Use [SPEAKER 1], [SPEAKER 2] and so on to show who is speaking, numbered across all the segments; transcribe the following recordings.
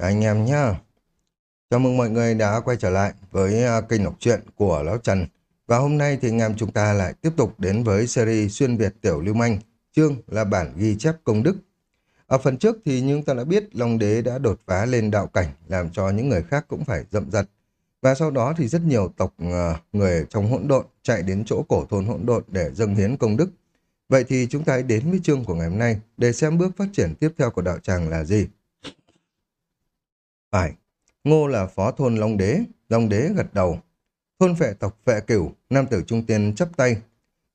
[SPEAKER 1] Các anh em nhá. Chào mừng mọi người đã quay trở lại với à, kênh đọc truyện của Lão Trần. Và hôm nay thì anh em chúng ta lại tiếp tục đến với series Xuyên Việt Tiểu Lưu Manh, chương là bản ghi chép công đức. Ở phần trước thì chúng ta đã biết Long Đế đã đột phá lên đạo cảnh, làm cho những người khác cũng phải dậm giật. Và sau đó thì rất nhiều tộc à, người trong hỗn độn chạy đến chỗ cổ thôn hỗn độn để dâng hiến công đức. Vậy thì chúng ta hãy đến với chương của ngày hôm nay để xem bước phát triển tiếp theo của đạo tràng là gì. Phải, Ngô là phó thôn Long Đế, Long Đế gật đầu. Thôn phệ tộc phệ cửu, nam tử trung tiên chấp tay.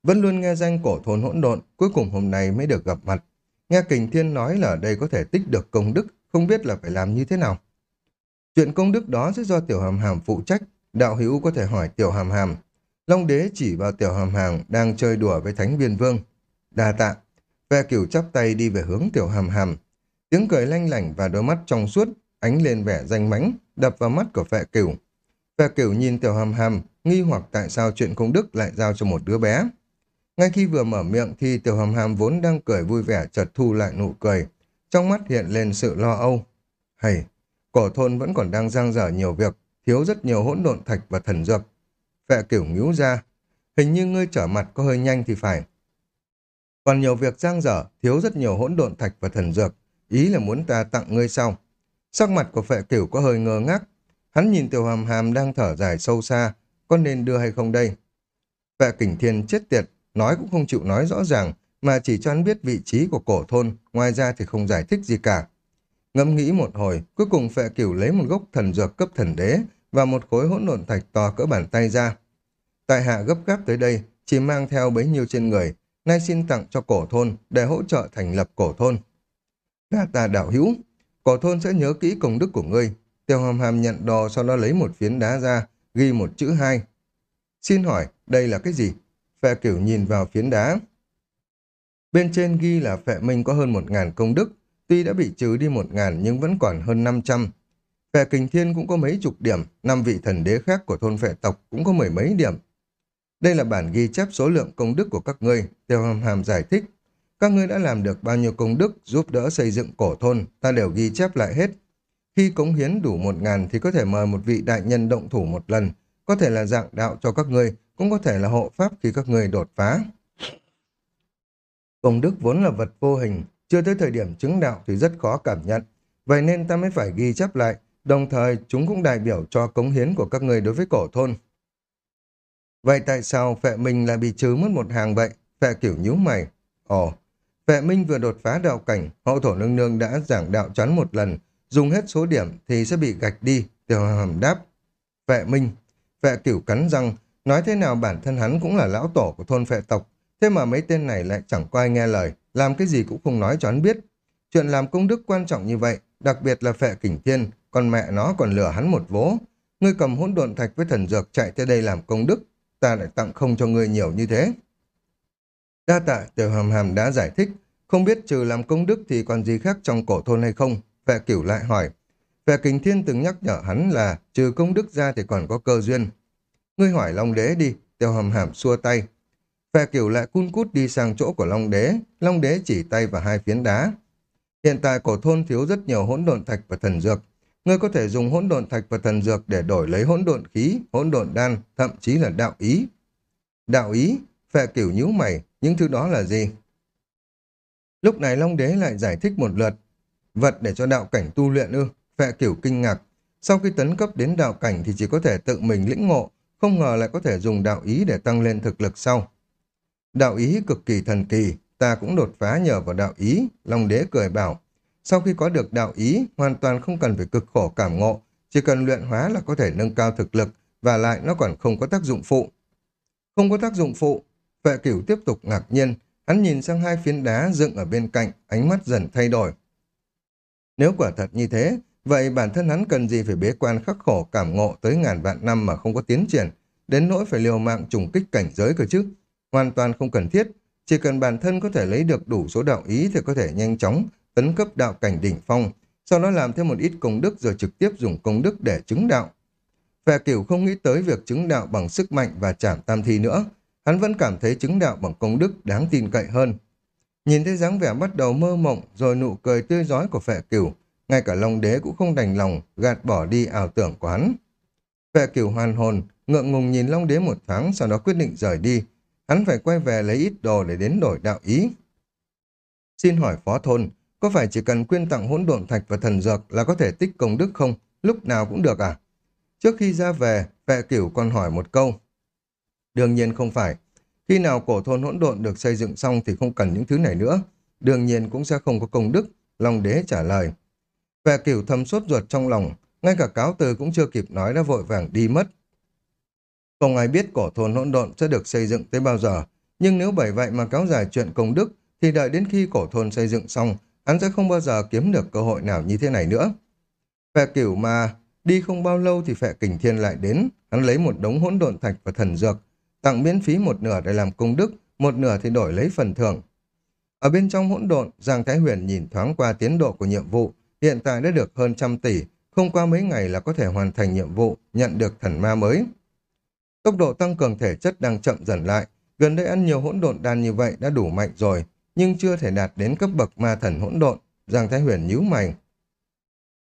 [SPEAKER 1] Vẫn luôn nghe danh cổ thôn hỗn độn, cuối cùng hôm nay mới được gặp mặt. Nghe Kình Thiên nói là ở đây có thể tích được công đức, không biết là phải làm như thế nào. Chuyện công đức đó sẽ do Tiểu Hàm Hàm phụ trách, đạo hữu có thể hỏi Tiểu Hàm Hàm. Long Đế chỉ vào Tiểu Hàm Hàm đang chơi đùa với Thánh Viên Vương. Đa tạ, Phệ cửu chắp tay đi về hướng Tiểu Hàm Hàm. Tiếng cười lanh lảnh và đôi mắt trong suốt ánh lên vẻ danh mãnh, đập vào mắt của phệ cửu. Phệ cửu nhìn tiểu hàm hàm, nghi hoặc tại sao chuyện công đức lại giao cho một đứa bé. Ngay khi vừa mở miệng thì tiểu hàm hàm vốn đang cười vui vẻ chợt thu lại nụ cười. Trong mắt hiện lên sự lo âu. Hay, cổ thôn vẫn còn đang giang dở nhiều việc, thiếu rất nhiều hỗn độn thạch và thần dược. Phệ cửu nhíu ra, hình như ngươi trở mặt có hơi nhanh thì phải. Còn nhiều việc giang dở, thiếu rất nhiều hỗn độn thạch và thần dược. Ý là muốn ta tặng ngươi sau. Sắc mặt của phệ cửu có hơi ngơ ngác. Hắn nhìn tiểu hàm hàm đang thở dài sâu xa. Có nên đưa hay không đây? Phệ kình thiên chết tiệt. Nói cũng không chịu nói rõ ràng. Mà chỉ cho hắn biết vị trí của cổ thôn. Ngoài ra thì không giải thích gì cả. Ngẫm nghĩ một hồi. Cuối cùng phệ cửu lấy một gốc thần dược cấp thần đế. Và một khối hỗn độn thạch to cỡ bàn tay ra. Tại hạ gấp gáp tới đây. Chỉ mang theo bấy nhiêu trên người. Nay xin tặng cho cổ thôn. Để hỗ trợ thành lập cổ thôn. Đa ta đạo hữu Cổ thôn sẽ nhớ kỹ công đức của ngươi. Tiêu hàm hàm nhận đồ sau đó lấy một phiến đá ra, ghi một chữ hai. Xin hỏi, đây là cái gì? Phệ cửu nhìn vào phiến đá. Bên trên ghi là phệ minh có hơn một ngàn công đức, tuy đã bị trừ đi một ngàn nhưng vẫn còn hơn năm trăm. Phệ kình thiên cũng có mấy chục điểm, năm vị thần đế khác của thôn phệ tộc cũng có mười mấy điểm. Đây là bản ghi chép số lượng công đức của các ngươi, Tiêu hàm hàm giải thích. Các ngươi đã làm được bao nhiêu công đức giúp đỡ xây dựng cổ thôn, ta đều ghi chép lại hết. Khi cống hiến đủ một ngàn thì có thể mời một vị đại nhân động thủ một lần, có thể là dạng đạo cho các ngươi, cũng có thể là hộ pháp khi các ngươi đột phá. Công đức vốn là vật vô hình, chưa tới thời điểm chứng đạo thì rất khó cảm nhận. Vậy nên ta mới phải ghi chép lại, đồng thời chúng cũng đại biểu cho cống hiến của các người đối với cổ thôn. Vậy tại sao phệ mình lại bị trừ mất một hàng vậy? Phệ kiểu nhíu mày. Ồ, Vệ Minh vừa đột phá đạo cảnh, hậu thổ nương nương đã giảng đạo chắn một lần, dùng hết số điểm thì sẽ bị gạch đi, tiểu hàm đáp. Vệ Minh, vệ cửu cắn răng, nói thế nào bản thân hắn cũng là lão tổ của thôn phệ tộc, thế mà mấy tên này lại chẳng quay nghe lời, làm cái gì cũng không nói cho hắn biết. Chuyện làm công đức quan trọng như vậy, đặc biệt là phệ kình thiên, còn mẹ nó còn lừa hắn một vố. Ngươi cầm hỗn độn thạch với thần dược chạy tới đây làm công đức, ta lại tặng không cho ngươi nhiều như thế. Đa tạ tiểu hàm hàm đã giải thích, không biết trừ làm công đức thì còn gì khác trong cổ thôn hay không? Vệ cửu lại hỏi. Vệ kình thiên từng nhắc nhở hắn là trừ công đức ra thì còn có cơ duyên. Ngươi hỏi Long Đế đi, tiểu hàm hàm xua tay. Vệ cửu lại cun cút đi sang chỗ của Long Đế, Long Đế chỉ tay vào hai phiến đá. Hiện tại cổ thôn thiếu rất nhiều hỗn độn thạch và thần dược. Ngươi có thể dùng hỗn độn thạch và thần dược để đổi lấy hỗn độn khí, hỗn độn đan, thậm chí là đạo ý. Đạo ý, phệ cửu nhíu mày, những thứ đó là gì? Lúc này Long Đế lại giải thích một lượt. Vật để cho đạo cảnh tu luyện ư, phệ cửu kinh ngạc. Sau khi tấn cấp đến đạo cảnh thì chỉ có thể tự mình lĩnh ngộ, không ngờ lại có thể dùng đạo ý để tăng lên thực lực sau. Đạo ý cực kỳ thần kỳ, ta cũng đột phá nhờ vào đạo ý, Long Đế cười bảo. Sau khi có được đạo ý, hoàn toàn không cần phải cực khổ cảm ngộ, chỉ cần luyện hóa là có thể nâng cao thực lực, và lại nó còn không có tác dụng phụ. Không có tác dụng phụ, Vệ cửu tiếp tục ngạc nhiên, hắn nhìn sang hai phiến đá dựng ở bên cạnh, ánh mắt dần thay đổi. Nếu quả thật như thế, vậy bản thân hắn cần gì phải bế quan khắc khổ cảm ngộ tới ngàn vạn năm mà không có tiến triển, đến nỗi phải liều mạng trùng kích cảnh giới cơ chứ. Hoàn toàn không cần thiết, chỉ cần bản thân có thể lấy được đủ số đạo ý thì có thể nhanh chóng tấn cấp đạo cảnh đỉnh phong, sau đó làm thêm một ít công đức rồi trực tiếp dùng công đức để chứng đạo. Vệ cửu không nghĩ tới việc chứng đạo bằng sức mạnh và chảm tam thi nữa, hắn vẫn cảm thấy chứng đạo bằng công đức đáng tin cậy hơn. Nhìn thấy dáng vẻ bắt đầu mơ mộng rồi nụ cười tươi giói của phệ cửu, ngay cả Long Đế cũng không đành lòng gạt bỏ đi ảo tưởng của hắn. Vệ cửu hoàn hồn, ngượng ngùng nhìn Long Đế một thoáng, sau đó quyết định rời đi. Hắn phải quay về lấy ít đồ để đến đổi đạo ý. Xin hỏi phó thôn, có phải chỉ cần quyên tặng hỗn độn thạch và thần dược là có thể tích công đức không? Lúc nào cũng được à? Trước khi ra về, vệ cửu còn hỏi một câu. Đương nhiên không phải. Khi nào cổ thôn hỗn độn được xây dựng xong thì không cần những thứ này nữa. Đương nhiên cũng sẽ không có công đức, Long đế trả lời. vẻ cửu thầm sốt ruột trong lòng, ngay cả cáo từ cũng chưa kịp nói đã vội vàng đi mất. Không ai biết cổ thôn hỗn độn sẽ được xây dựng tới bao giờ, nhưng nếu bởi vậy mà kéo dài chuyện công đức, thì đợi đến khi cổ thôn xây dựng xong, hắn sẽ không bao giờ kiếm được cơ hội nào như thế này nữa. Phệ cửu mà đi không bao lâu thì phệ kình thiên lại đến, hắn lấy một đống hỗn độn thạch và thần dược, tặng miễn phí một nửa để làm công đức, một nửa thì đổi lấy phần thưởng. Ở bên trong hỗn độn, Giang Thái Huyền nhìn thoáng qua tiến độ của nhiệm vụ, hiện tại đã được hơn trăm tỷ, không qua mấy ngày là có thể hoàn thành nhiệm vụ, nhận được thần ma mới. Tốc độ tăng cường thể chất đang chậm dần lại, gần đây ăn nhiều hỗn độn đan như vậy đã đủ mạnh rồi, nhưng chưa thể đạt đến cấp bậc ma thần hỗn độn, Giang Thái Huyền nhíu mày.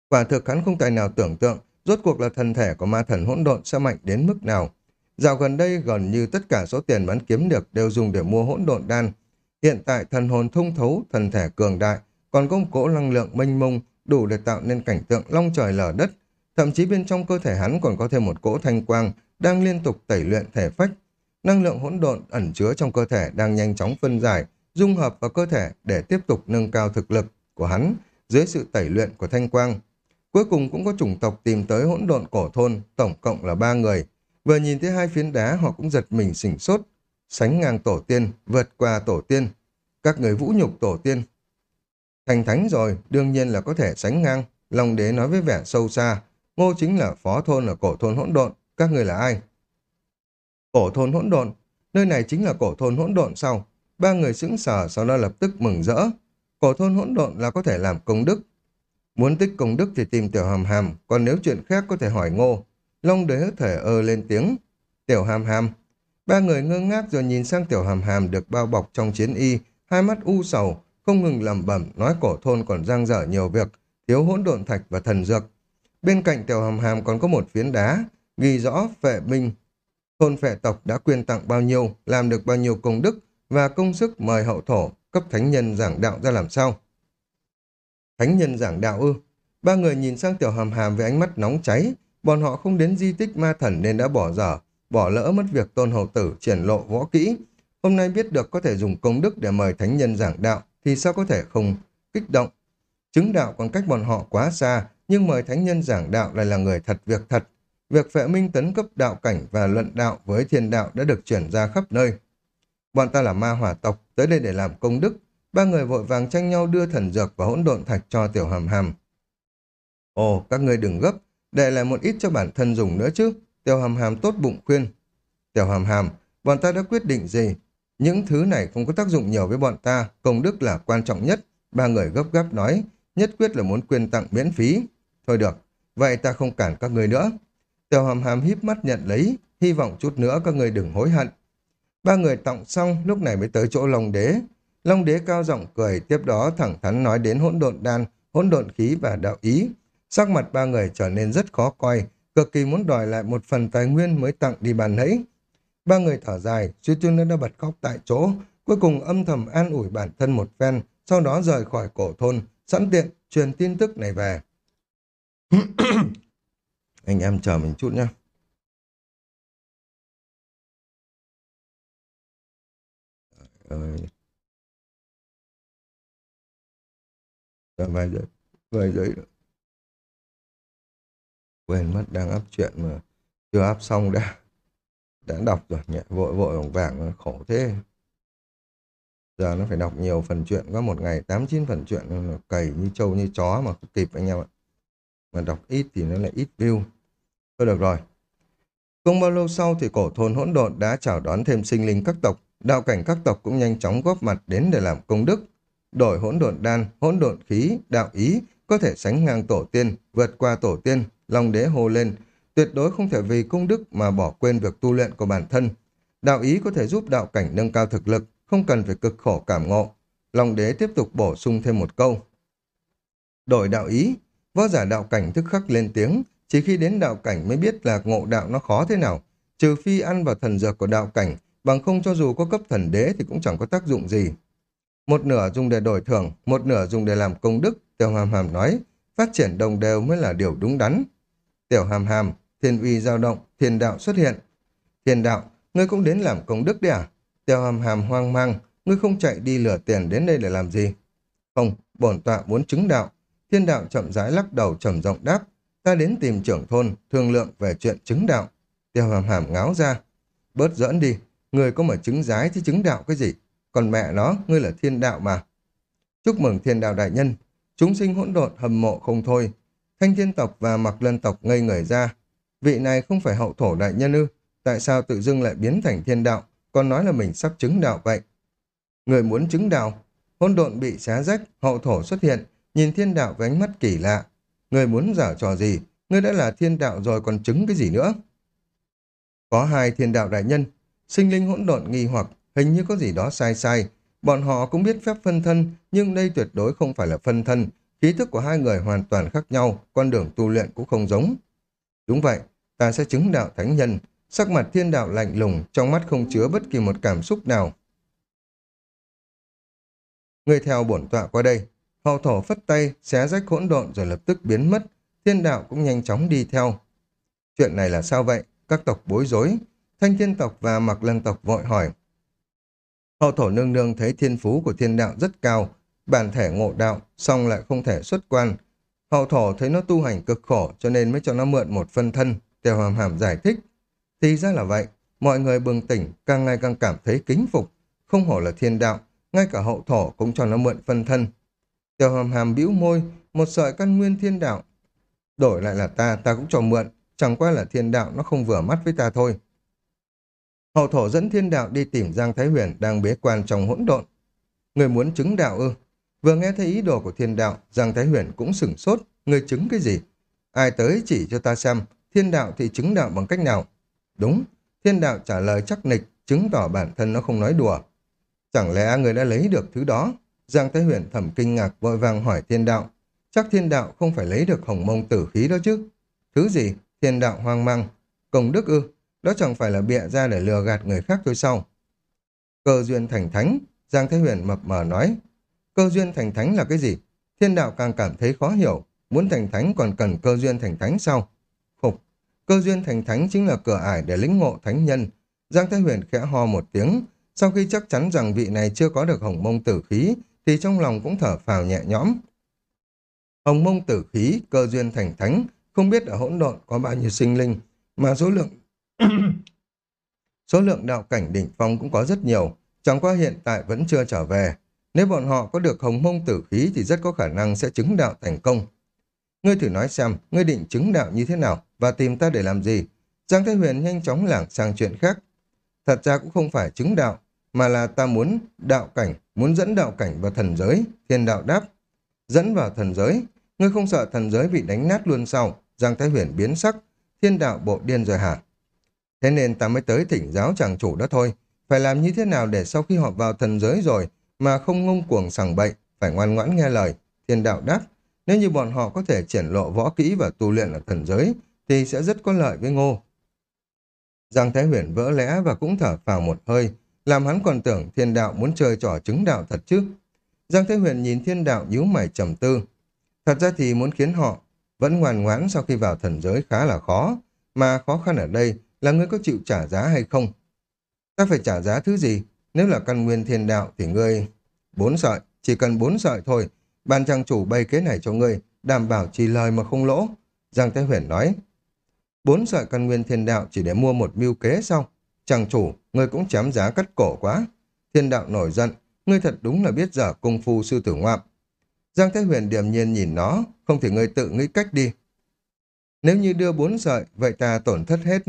[SPEAKER 1] Quả thực hắn không tài nào tưởng tượng, rốt cuộc là thân thể của ma thần hỗn độn sẽ mạnh đến mức nào. Dạo gần đây gần như tất cả số tiền bán kiếm được đều dùng để mua hỗn độn đan. Hiện tại thần hồn thông thấu, thần thể cường đại, còn công cỗ năng lượng mênh mông đủ để tạo nên cảnh tượng long trời lở đất. Thậm chí bên trong cơ thể hắn còn có thêm một cỗ thanh quang đang liên tục tẩy luyện thể phách. Năng lượng hỗn độn ẩn chứa trong cơ thể đang nhanh chóng phân giải, dung hợp vào cơ thể để tiếp tục nâng cao thực lực của hắn dưới sự tẩy luyện của thanh quang. Cuối cùng cũng có chủng tộc tìm tới hỗn độn cổ thôn, tổng cộng là ba người. Vừa nhìn thấy hai phiến đá họ cũng giật mình sỉnh sốt, sánh ngang tổ tiên, vượt qua tổ tiên. Các người vũ nhục tổ tiên. Thành thánh rồi, đương nhiên là có thể sánh ngang. Long đế nói với vẻ sâu xa. Ngô chính là phó thôn ở cổ thôn hỗn độn. Các người là ai? Cổ thôn hỗn độn. Nơi này chính là cổ thôn hỗn độn sau. Ba người sững sờ sau đó lập tức mừng rỡ. Cổ thôn hỗn độn là có thể làm công đức. Muốn tích công đức thì tìm tiểu hàm hàm, còn nếu chuyện khác có thể hỏi ngô. Long đế thở ơ lên tiếng. Tiểu hàm hàm. Ba người ngơ ngác rồi nhìn sang tiểu hàm hàm được bao bọc trong chiến y, hai mắt u sầu, không ngừng lẩm bẩm nói cổ thôn còn giang dở nhiều việc, thiếu hỗn độn thạch và thần dược. Bên cạnh tiểu hàm hàm còn có một phiến đá, ghi rõ phệ minh. Thôn phệ tộc đã quyên tặng bao nhiêu, làm được bao nhiêu công đức và công sức mời hậu thổ cấp thánh nhân giảng đạo ra làm sao. Thánh nhân giảng đạo ư? Ba người nhìn sang tiểu hàm hàm với ánh mắt nóng cháy, bọn họ không đến di tích ma thần nên đã bỏ dở, bỏ lỡ mất việc tôn hầu tử triển lộ võ kỹ. Hôm nay biết được có thể dùng công đức để mời thánh nhân giảng đạo, thì sao có thể không kích động. Chứng đạo còn cách bọn họ quá xa, nhưng mời thánh nhân giảng đạo lại là người thật việc thật. Việc phệ minh tấn cấp đạo cảnh và luận đạo với thiên đạo đã được chuyển ra khắp nơi. Bọn ta là ma hỏa tộc, tới đây để làm công đức. Ba người vội vàng tranh nhau đưa thần dược và hỗn độn thạch cho tiểu hàm hàm. Ồ, các ngươi đừng gấp, để lại một ít cho bản thân dùng nữa chứ. Tiểu hàm hàm tốt bụng khuyên. Tiểu hàm hàm, bọn ta đã quyết định gì? Những thứ này không có tác dụng nhiều với bọn ta, công đức là quan trọng nhất. Ba người gấp gáp nói, nhất quyết là muốn quyên tặng miễn phí. Thôi được, vậy ta không cản các người nữa. Tiểu hàm hàm híp mắt nhận lấy, hy vọng chút nữa các người đừng hối hận. Ba người tọng xong, lúc này mới tới chỗ Long Đế. Long Đế cao giọng cười, tiếp đó thẳng thắn nói đến hỗn độn đan, hỗn độn khí và đạo ý. Sắc mặt ba người trở nên rất khó coi, cực kỳ muốn đòi lại một phần tài nguyên mới tặng đi bàn nãy. Ba người thở dài, suy tư nữa đã bật khóc tại chỗ, cuối cùng âm thầm an ủi bản thân một phen, sau đó rời khỏi cổ thôn, sẵn tiện truyền tin tức này về. Anh em chờ mình chút nhé. ơi. Vài giây, vài giây nữa. Quên mất, đang áp chuyện mà chưa áp xong đã. Đã đọc rồi, nhẹ, vội vội vàng vàng, khổ thế. Giờ nó phải đọc nhiều phần chuyện có một ngày tám, chín phần chuyện, nó cày như trâu như chó mà không kịp anh em ạ. Mà đọc ít thì nó lại ít view. Thôi được rồi. Không bao lâu sau thì cổ thôn hỗn độn đã chào đón thêm sinh linh các tộc. Đạo cảnh các tộc cũng nhanh chóng góp mặt đến để làm công đức. Đổi hỗn độn đan, hỗn độn khí, đạo ý, có thể sánh ngang tổ tiên, vượt qua tổ tiên long đế hô lên tuyệt đối không thể vì công đức mà bỏ quên việc tu luyện của bản thân. Đạo ý có thể giúp đạo cảnh nâng cao thực lực, không cần phải cực khổ cảm ngộ. Long đế tiếp tục bổ sung thêm một câu. Đổi đạo ý, võ giả đạo cảnh thức khắc lên tiếng, chỉ khi đến đạo cảnh mới biết là ngộ đạo nó khó thế nào. Trừ phi ăn vào thần dược của đạo cảnh, bằng không cho dù có cấp thần đế thì cũng chẳng có tác dụng gì. Một nửa dùng để đổi thưởng, một nửa dùng để làm công đức, Tiêu Hàm Hàm nói, phát triển đồng đều mới là điều đúng đắn. Tiểu Hàm Hàm, thiên uy dao động, thiên đạo xuất hiện. Thiên đạo, ngươi cũng đến làm công đức đi à? Tiểu Hàm Hàm hoang mang, ngươi không chạy đi lừa tiền đến đây để làm gì? Không, bổn tọa muốn chứng đạo. Thiên đạo chậm rãi lắc đầu trầm giọng đáp, ta đến tìm trưởng thôn, thương lượng về chuyện chứng đạo. Tiêu hàm hàm ngáo ra, bớt giỡn đi, người có mà chứng giái thì chứng đạo cái gì? Còn mẹ nó, ngươi là thiên đạo mà. Chúc mừng thiên đạo đại nhân, chúng sinh hỗn độn hầm mộ không thôi. Thanh thiên tộc và mặc lân tộc ngây người ra. Vị này không phải hậu thổ đại nhân ư? Tại sao tự dưng lại biến thành thiên đạo, còn nói là mình sắp chứng đạo vậy? Người muốn chứng đạo, hỗn độn bị xé rách, hậu thổ xuất hiện, nhìn thiên đạo với ánh mắt kỳ lạ. Người muốn giả trò gì? Người đã là thiên đạo rồi còn chứng cái gì nữa? Có hai thiên đạo đại nhân, sinh linh hỗn độn nghi hoặc, hình như có gì đó sai sai. Bọn họ cũng biết phép phân thân, nhưng đây tuyệt đối không phải là phân thân ký thức của hai người hoàn toàn khác nhau, con đường tu luyện cũng không giống. Đúng vậy, ta sẽ chứng đạo thánh nhân. Sắc mặt thiên đạo lạnh lùng, trong mắt không chứa bất kỳ một cảm xúc nào. Người theo bổn tọa qua đây. Hậu thổ phất tay, xé rách hỗn độn rồi lập tức biến mất. Thiên đạo cũng nhanh chóng đi theo. Chuyện này là sao vậy? Các tộc bối rối. Thanh thiên tộc và mặc lân tộc vội hỏi. Hậu thổ nương nương thấy thiên phú của thiên đạo rất cao, bản thể ngộ đạo, song lại không thể xuất quan. Hậu thổ thấy nó tu hành cực khổ cho nên mới cho nó mượn một phân thân, Tiêu Hàm Hàm giải thích. Thì ra là vậy, mọi người bừng tỉnh, càng ngày càng cảm thấy kính phục, không hổ là thiên đạo, ngay cả hậu thổ cũng cho nó mượn phân thân. Tiêu hàm hàm bĩu môi, một sợi căn nguyên thiên đạo. Đổi lại là ta, ta cũng cho mượn, chẳng qua là thiên đạo nó không vừa mắt với ta thôi. Hậu thổ dẫn thiên đạo đi tìm Giang Thái Huyền đang bế quan trong hỗn độn. Người muốn chứng đạo ư? Vừa nghe thấy ý đồ của thiên đạo, Giang Thái Huyền cũng sửng sốt. Người chứng cái gì? Ai tới chỉ cho ta xem, thiên đạo thì chứng đạo bằng cách nào? Đúng, thiên đạo trả lời chắc nịch, chứng tỏ bản thân nó không nói đùa. Chẳng lẽ người đã lấy được thứ đó? Giang Thái Huyền thầm kinh ngạc vội vàng hỏi thiên đạo. Chắc thiên đạo không phải lấy được hồng mông tử khí đó chứ? Thứ gì? Thiên đạo hoang mang. Công đức ư? Đó chẳng phải là bịa ra để lừa gạt người khác thôi sao? Cơ duyên thành thánh. Giang Thái Huyền mập mờ nói. Cơ duyên thành thánh là cái gì? Thiên đạo càng cảm thấy khó hiểu. Muốn thành thánh còn cần cơ duyên thành thánh sao? phục Cơ duyên thành thánh chính là cửa ải để lĩnh ngộ thánh nhân. Giang Thái Huyền khẽ ho một tiếng. Sau khi chắc chắn rằng vị này chưa có được hồng mông tử khí, thì trong lòng cũng thở phào nhẹ nhõm. Hồng mông tử khí, cơ duyên thành thánh, không biết ở hỗn độn có bao nhiêu sinh linh, mà số lượng số lượng đạo cảnh đỉnh phong cũng có rất nhiều, chẳng qua hiện tại vẫn chưa trở về. Nếu bọn họ có được hồng mông tử khí thì rất có khả năng sẽ chứng đạo thành công. Ngươi thử nói xem, ngươi định chứng đạo như thế nào và tìm ta để làm gì? Giang Thái Huyền nhanh chóng lảng sang chuyện khác. Thật ra cũng không phải chứng đạo, mà là ta muốn đạo cảnh, muốn dẫn đạo cảnh vào thần giới, thiên đạo đáp. Dẫn vào thần giới, ngươi không sợ thần giới bị đánh nát luôn sao? Giang Thái Huyền biến sắc, thiên đạo bộ điên rồi hả? Thế nên ta mới tới thỉnh giáo chàng chủ đó thôi. Phải làm như thế nào để sau khi họ vào thần giới rồi mà không ngông cuồng sằng bậy, phải ngoan ngoãn nghe lời. Thiên đạo đáp, nếu như bọn họ có thể triển lộ võ kỹ và tu luyện ở thần giới thì sẽ rất có lợi với ngô. Giang Thái Huyền vỡ lẽ và cũng thở phào một hơi, làm hắn còn tưởng thiên đạo muốn chơi trò chứng đạo thật chứ. Giang Thế Huyền nhìn thiên đạo nhíu mày trầm tư. Thật ra thì muốn khiến họ vẫn ngoan ngoãn sau khi vào thần giới khá là khó, mà khó khăn ở đây là ngươi có chịu trả giá hay không. Ta phải trả giá thứ gì? Nếu là căn nguyên thiên đạo thì ngươi... Bốn sợi, chỉ cần bốn sợi thôi. Ban trang chủ bày kế này cho ngươi, đảm bảo chỉ lời mà không lỗ. Giang Thế Huyền nói. Bốn sợi căn nguyên thiên đạo chỉ để mua một mưu kế sao? Trang chủ, ngươi cũng chém giá cắt cổ quá. Thiên đạo nổi giận, ngươi thật đúng là biết dở công phu sư tử ngoạm. Giang Thái Huyền điềm nhiên nhìn nó, không thể ngươi tự nghĩ cách đi. Nếu như đưa bốn sợi, vậy ta tổn thất hết...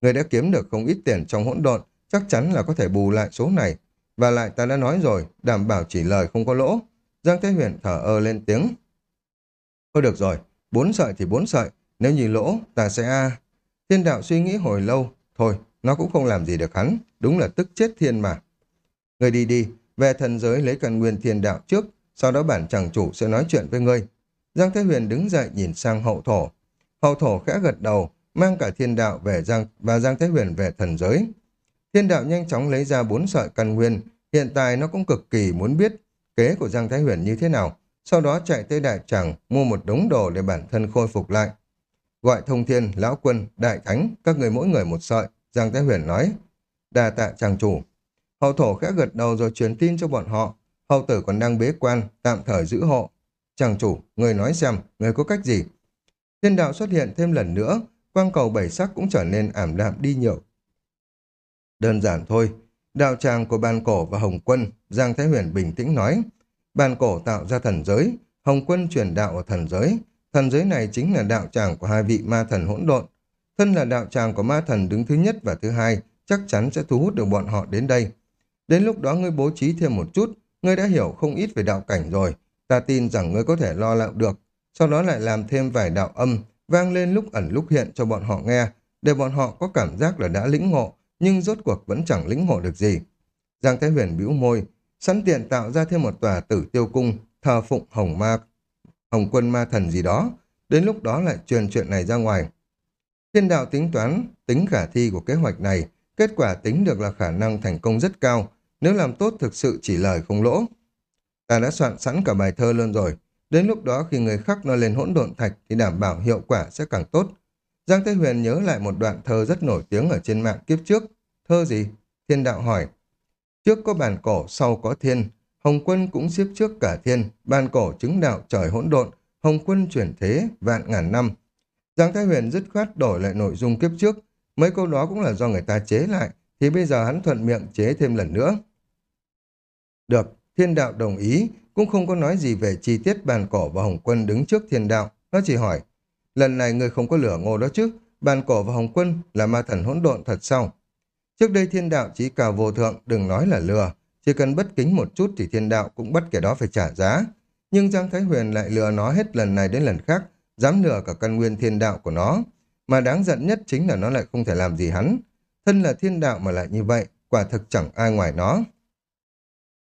[SPEAKER 1] Ngươi đã kiếm được không ít tiền trong hỗn độn, chắc chắn là có thể bù lại số này. Và lại ta đã nói rồi, đảm bảo chỉ lời không có lỗ. Giang Thế Huyền thở ơ lên tiếng. Thôi được rồi, bốn sợi thì bốn sợi, nếu như lỗ, ta sẽ... a Thiên đạo suy nghĩ hồi lâu, thôi, nó cũng không làm gì được hắn, đúng là tức chết thiên mà. Người đi đi, về thần giới lấy căn nguyên thiên đạo trước, sau đó bản chàng chủ sẽ nói chuyện với ngươi. Giang Thế Huyền đứng dậy nhìn sang hậu thổ. Hậu thổ khẽ gật đầu, mang cả thiên đạo về Giang và Giang Thế Huyền về thần giới. Thiên đạo nhanh chóng lấy ra bốn sợi căn nguyên, hiện tại nó cũng cực kỳ muốn biết kế của Giang Thái Huyền như thế nào, sau đó chạy tới đại tràng mua một đống đồ để bản thân khôi phục lại. Gọi thông thiên, lão quân, đại thánh, các người mỗi người một sợi, Giang Thái Huyền nói. Đà tạ chàng chủ. Hậu thổ khẽ gật đầu rồi truyền tin cho bọn họ. Hậu tử còn đang bế quan, tạm thời giữ hộ. Chàng chủ, người nói xem, người có cách gì? Thiên đạo xuất hiện thêm lần nữa, quang cầu bảy sắc cũng trở nên ảm đạm đi nhiều. Đơn giản thôi, đạo tràng của bàn cổ và Hồng Quân, Giang Thái Huyền bình tĩnh nói. Bàn cổ tạo ra thần giới, Hồng Quân truyền đạo ở thần giới. Thần giới này chính là đạo tràng của hai vị ma thần hỗn độn. Thân là đạo tràng của ma thần đứng thứ nhất và thứ hai, chắc chắn sẽ thu hút được bọn họ đến đây. Đến lúc đó ngươi bố trí thêm một chút, ngươi đã hiểu không ít về đạo cảnh rồi. Ta tin rằng ngươi có thể lo lạo được. Sau đó lại làm thêm vài đạo âm, vang lên lúc ẩn lúc hiện cho bọn họ nghe, để bọn họ có cảm giác là đã lĩnh ngộ, nhưng rốt cuộc vẫn chẳng lĩnh ngộ được gì. Giang Thái Huyền bĩu môi, sẵn tiện tạo ra thêm một tòa tử tiêu cung, thờ phụng hồng ma, hồng quân ma thần gì đó, đến lúc đó lại truyền chuyện này ra ngoài. Thiên đạo tính toán, tính khả thi của kế hoạch này, kết quả tính được là khả năng thành công rất cao, nếu làm tốt thực sự chỉ lời không lỗ. Ta đã soạn sẵn cả bài thơ luôn rồi, đến lúc đó khi người khắc nó lên hỗn độn thạch thì đảm bảo hiệu quả sẽ càng tốt. Giang Thế Huyền nhớ lại một đoạn thơ rất nổi tiếng ở trên mạng kiếp trước. Thơ gì? Thiên đạo hỏi. Trước có bàn cổ, sau có thiên. Hồng quân cũng xếp trước cả thiên. Bàn cổ chứng đạo trời hỗn độn. Hồng quân chuyển thế vạn ngàn năm. Giang Thái Huyền dứt khoát đổi lại nội dung kiếp trước. Mấy câu đó cũng là do người ta chế lại. Thì bây giờ hắn thuận miệng chế thêm lần nữa. Được, thiên đạo đồng ý. Cũng không có nói gì về chi tiết bàn cổ và Hồng quân đứng trước thiên đạo. Nó chỉ hỏi Lần này người không có lửa ngô đó chứ. Bàn cổ và Hồng Quân là ma thần hỗn độn thật sao? Trước đây thiên đạo chỉ cào vô thượng, đừng nói là lừa. Chỉ cần bất kính một chút thì thiên đạo cũng bắt kẻ đó phải trả giá. Nhưng Giang Thái Huyền lại lừa nó hết lần này đến lần khác, dám lừa cả căn nguyên thiên đạo của nó. Mà đáng giận nhất chính là nó lại không thể làm gì hắn. Thân là thiên đạo mà lại như vậy, quả thực chẳng ai ngoài nó.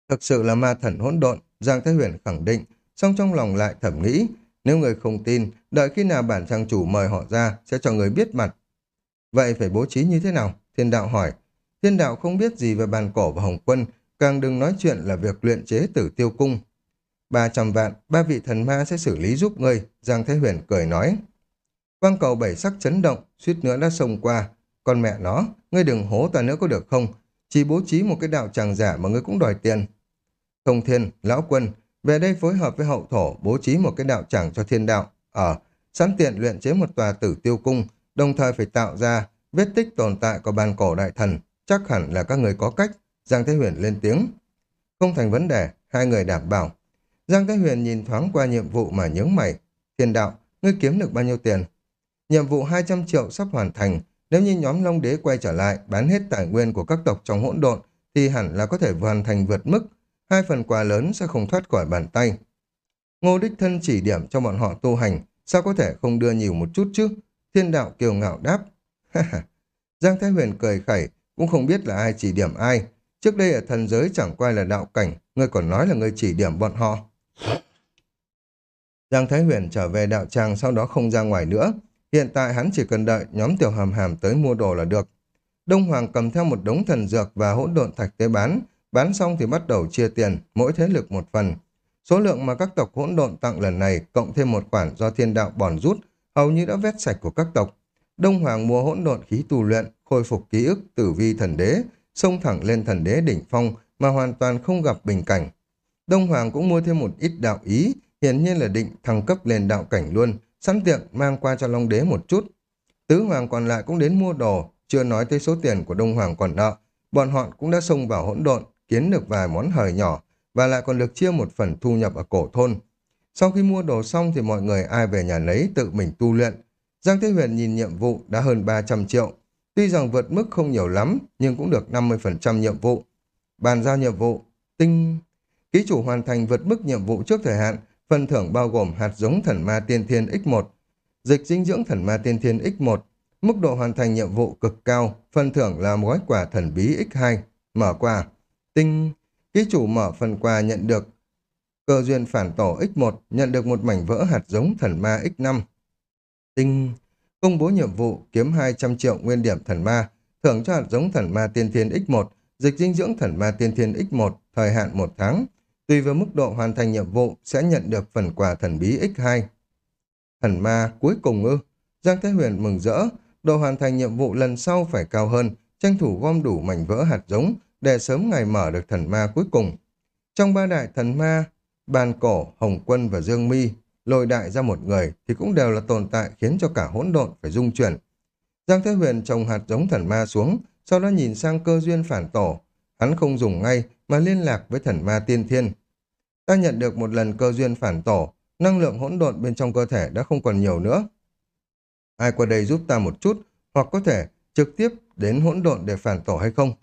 [SPEAKER 1] Thực sự là ma thần hỗn độn, Giang Thái Huyền khẳng định, song trong lòng lại thẩm nghĩ, nếu người không tin, đợi khi nào bản trang chủ mời họ ra, sẽ cho người biết mặt. Vậy phải bố trí như thế nào? Thiên đạo hỏi. Thiên đạo không biết gì về bàn cổ và hồng quân, càng đừng nói chuyện là việc luyện chế tử tiêu cung. 300 vạn, ba vị thần ma sẽ xử lý giúp ngươi, Giang Thế Huyền cười nói. Quang cầu bảy sắc chấn động, suýt nữa đã xông qua. Con mẹ nó, ngươi đừng hố ta nữa có được không? Chỉ bố trí một cái đạo tràng giả mà ngươi cũng đòi tiền. Thông thiên, lão quân, về đây phối hợp với hậu thổ bố trí một cái đạo tràng cho thiên đạo. Ở, sẵn tiện luyện chế một tòa tử tiêu cung, đồng thời phải tạo ra vết tích tồn tại của bàn cổ đại thần. Chắc hẳn là các người có cách. Giang Thế Huyền lên tiếng. Không thành vấn đề, hai người đảm bảo. Giang Thế Huyền nhìn thoáng qua nhiệm vụ mà nhướng mày. Thiên đạo, ngươi kiếm được bao nhiêu tiền? Nhiệm vụ 200 triệu sắp hoàn thành. Nếu như nhóm Long Đế quay trở lại, bán hết tài nguyên của các tộc trong hỗn độn, thì hẳn là có thể hoàn thành vượt mức hai phần quà lớn sẽ không thoát khỏi bàn tay. Ngô Đích Thân chỉ điểm cho bọn họ tu hành, sao có thể không đưa nhiều một chút chứ? Thiên đạo kiều ngạo đáp. Giang Thái Huyền cười khẩy, cũng không biết là ai chỉ điểm ai. Trước đây ở thần giới chẳng qua là đạo cảnh, ngươi còn nói là ngươi chỉ điểm bọn họ. Giang Thái Huyền trở về đạo tràng sau đó không ra ngoài nữa. Hiện tại hắn chỉ cần đợi nhóm tiểu hàm hàm tới mua đồ là được. Đông Hoàng cầm theo một đống thần dược và hỗn độn thạch tế bán, Bán xong thì bắt đầu chia tiền, mỗi thế lực một phần. Số lượng mà các tộc hỗn độn tặng lần này cộng thêm một khoản do thiên đạo bòn rút, hầu như đã vét sạch của các tộc. Đông Hoàng mua hỗn độn khí tu luyện, khôi phục ký ức tử vi thần đế, xông thẳng lên thần đế đỉnh phong mà hoàn toàn không gặp bình cảnh. Đông Hoàng cũng mua thêm một ít đạo ý, hiển nhiên là định thăng cấp lên đạo cảnh luôn, sẵn tiện mang qua cho Long Đế một chút. Tứ Hoàng còn lại cũng đến mua đồ, chưa nói tới số tiền của Đông Hoàng còn nợ, bọn họ cũng đã xông vào hỗn độn, kiếm được vài món hời nhỏ và lại còn được chia một phần thu nhập ở cổ thôn. Sau khi mua đồ xong thì mọi người ai về nhà lấy tự mình tu luyện. Giang Thế Huyền nhìn nhiệm vụ đã hơn 300 triệu. Tuy rằng vượt mức không nhiều lắm nhưng cũng được 50% nhiệm vụ. Bàn giao nhiệm vụ, tinh... Ký chủ hoàn thành vượt mức nhiệm vụ trước thời hạn, phần thưởng bao gồm hạt giống thần ma tiên thiên X1, dịch dinh dưỡng thần ma tiên thiên X1, mức độ hoàn thành nhiệm vụ cực cao, phần thưởng là một gói quà thần bí X2, mở quà. Tinh, ký chủ mở phần quà nhận được Cơ duyên phản tổ X1 nhận được một mảnh vỡ hạt giống thần ma X5. Tinh công bố nhiệm vụ kiếm 200 triệu nguyên điểm thần ma, thưởng cho hạt giống thần ma tiên thiên X1, dịch dinh dưỡng thần ma tiên thiên X1, thời hạn một tháng. Tùy vào mức độ hoàn thành nhiệm vụ sẽ nhận được phần quà thần bí X2. Thần ma cuối cùng ư. Giang Thế Huyền mừng rỡ, độ hoàn thành nhiệm vụ lần sau phải cao hơn, tranh thủ gom đủ mảnh vỡ hạt giống để sớm ngày mở được thần ma cuối cùng. Trong ba đại thần ma, Bàn Cổ, Hồng Quân và Dương Mi lôi đại ra một người thì cũng đều là tồn tại khiến cho cả hỗn độn phải rung chuyển. Giang Thế Huyền trồng hạt giống thần ma xuống, sau đó nhìn sang cơ duyên phản tổ. Hắn không dùng ngay mà liên lạc với thần ma tiên thiên. Ta nhận được một lần cơ duyên phản tổ, năng lượng hỗn độn bên trong cơ thể đã không còn nhiều nữa. Ai qua đây giúp ta một chút, hoặc có thể trực tiếp đến hỗn độn để phản tổ hay không?